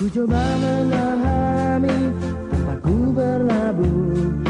Ku coba memahami aku berlabuh.